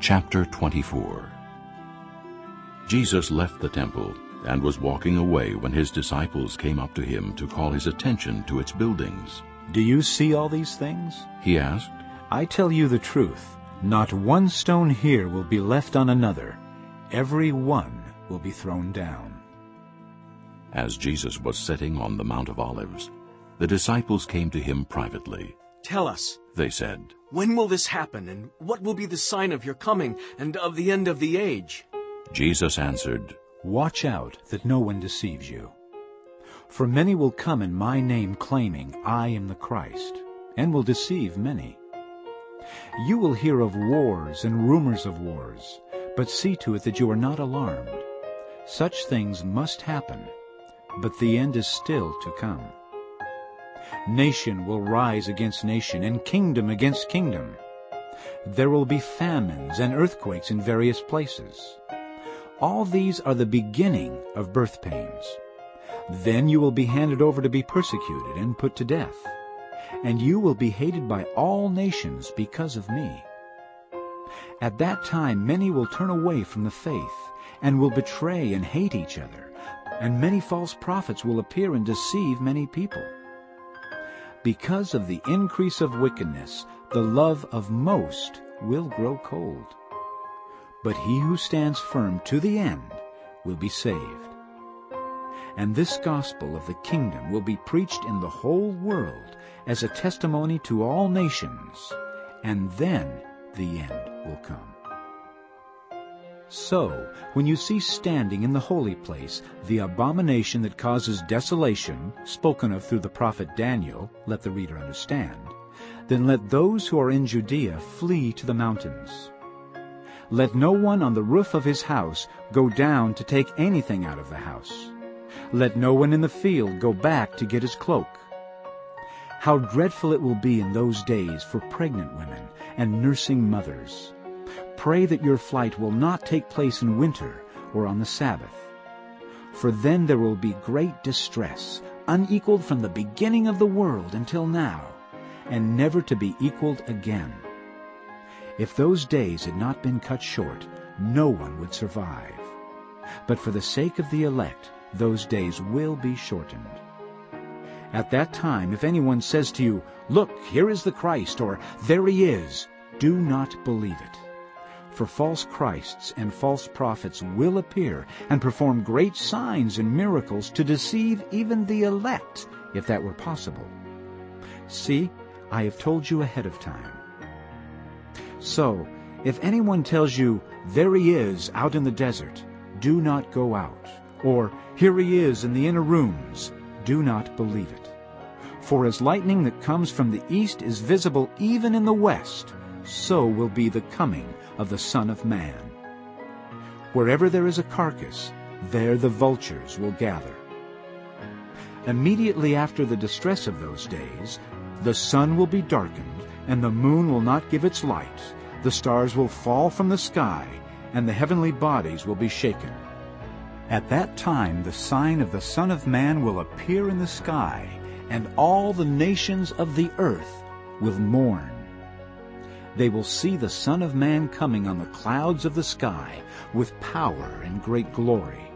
Chapter 24 Jesus left the temple and was walking away when his disciples came up to him to call his attention to its buildings. Do you see all these things? He asked, I tell you the truth, not one stone here will be left on another. Every one will be thrown down. As Jesus was sitting on the Mount of Olives, the disciples came to him privately. Tell us, They said, when will this happen, and what will be the sign of your coming and of the end of the age? Jesus answered, Watch out that no one deceives you. For many will come in my name claiming, I am the Christ, and will deceive many. You will hear of wars and rumors of wars, but see to it that you are not alarmed. Such things must happen, but the end is still to come. Nation will rise against nation, and kingdom against kingdom. There will be famines and earthquakes in various places. All these are the beginning of birth pains. Then you will be handed over to be persecuted and put to death. And you will be hated by all nations because of me. At that time many will turn away from the faith, and will betray and hate each other, and many false prophets will appear and deceive many people. Because of the increase of wickedness, the love of most will grow cold. But he who stands firm to the end will be saved. And this gospel of the kingdom will be preached in the whole world as a testimony to all nations, and then the end will come. So, when you see standing in the holy place the abomination that causes desolation, spoken of through the prophet Daniel, let the reader understand, then let those who are in Judea flee to the mountains. Let no one on the roof of his house go down to take anything out of the house. Let no one in the field go back to get his cloak. How dreadful it will be in those days for pregnant women and nursing mothers. Pray that your flight will not take place in winter or on the Sabbath. For then there will be great distress, unequaled from the beginning of the world until now, and never to be equaled again. If those days had not been cut short, no one would survive. But for the sake of the elect, those days will be shortened. At that time, if anyone says to you, Look, here is the Christ, or There he is, do not believe it. For false Christs and false prophets will appear and perform great signs and miracles to deceive even the elect, if that were possible. See, I have told you ahead of time. So, if anyone tells you, There he is out in the desert, do not go out. Or, Here he is in the inner rooms, do not believe it. For as lightning that comes from the east is visible even in the west, so will be the coming of the Son of Man. Wherever there is a carcass, there the vultures will gather. Immediately after the distress of those days, the sun will be darkened, and the moon will not give its light, the stars will fall from the sky, and the heavenly bodies will be shaken. At that time the sign of the Son of Man will appear in the sky, and all the nations of the earth will mourn. They will see the Son of Man coming on the clouds of the sky with power and great glory.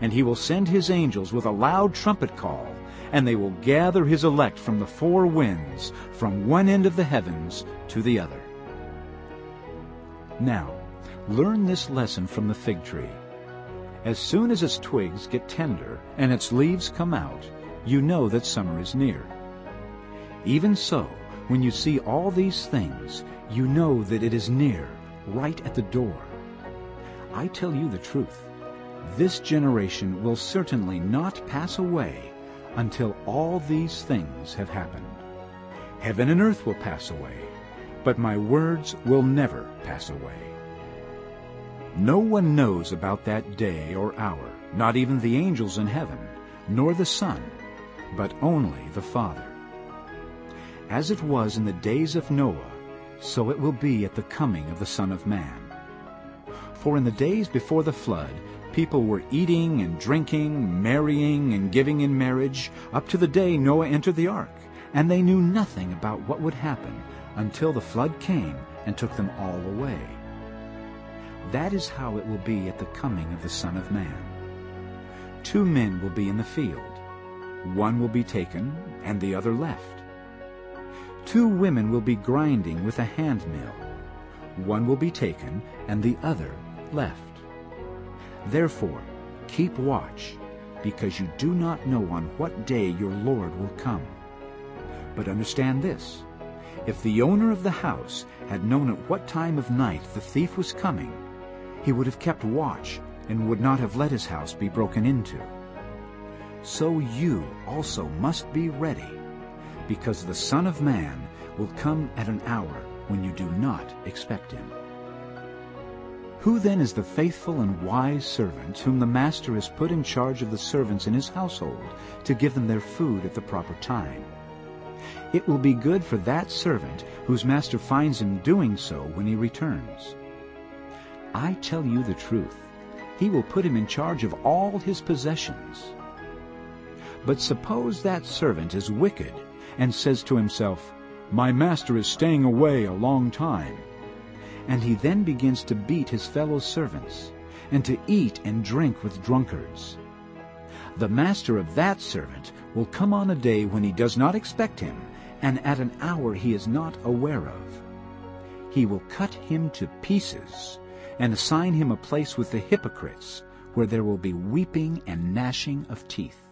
And he will send his angels with a loud trumpet call, and they will gather his elect from the four winds, from one end of the heavens to the other. Now, learn this lesson from the fig tree. As soon as its twigs get tender and its leaves come out, you know that summer is near. Even so, when you see all these things, you know that it is near, right at the door. I tell you the truth. This generation will certainly not pass away until all these things have happened. Heaven and earth will pass away, but my words will never pass away. No one knows about that day or hour, not even the angels in heaven, nor the Son, but only the Father. As it was in the days of Noah, so it will be at the coming of the Son of Man. For in the days before the flood, people were eating and drinking, marrying and giving in marriage, up to the day Noah entered the ark, and they knew nothing about what would happen until the flood came and took them all away. That is how it will be at the coming of the Son of Man. Two men will be in the field. One will be taken, and the other left. Two women will be grinding with a hand mill. One will be taken, and the other left. Therefore, keep watch, because you do not know on what day your Lord will come. But understand this, if the owner of the house had known at what time of night the thief was coming, he would have kept watch and would not have let his house be broken into. So you also must be ready, because the Son of Man will come at an hour when you do not expect him. Who then is the faithful and wise servant whom the master has put in charge of the servants in his household to give them their food at the proper time? It will be good for that servant whose master finds him doing so when he returns. I tell you the truth, he will put him in charge of all his possessions. But suppose that servant is wicked and says to himself, My master is staying away a long time. And he then begins to beat his fellow servants and to eat and drink with drunkards. The master of that servant will come on a day when he does not expect him and at an hour he is not aware of. He will cut him to pieces and assign him a place with the hypocrites, where there will be weeping and gnashing of teeth.